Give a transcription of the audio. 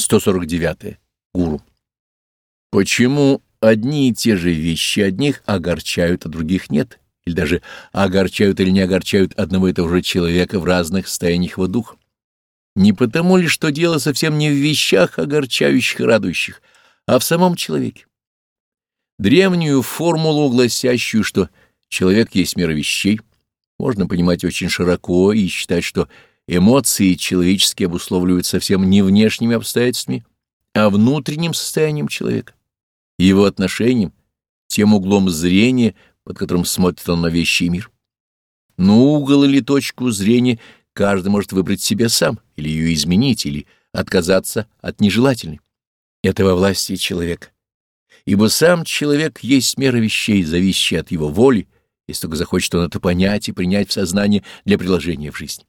149. Гуру. Почему одни и те же вещи одних огорчают, а других нет? Или даже огорчают или не огорчают одного и того же человека в разных состояниях его духа? Не потому ли, что дело совсем не в вещах, огорчающих и радующих, а в самом человеке? Древнюю формулу, гласящую, что человек есть мир вещей, можно понимать очень широко и считать, что эмоции человеческие обусловливают совсем не внешними обстоятельствами, а внутренним состоянием человека, его отношением, тем углом зрения, под которым смотрит он на вещи и мир. Но угол или точку зрения каждый может выбрать себе сам, или ее изменить, или отказаться от нежелательной. Это во власти человека. Ибо сам человек есть мера вещей, зависящая от его воли, если только захочет он это понять и принять в сознание для приложения в жизнь.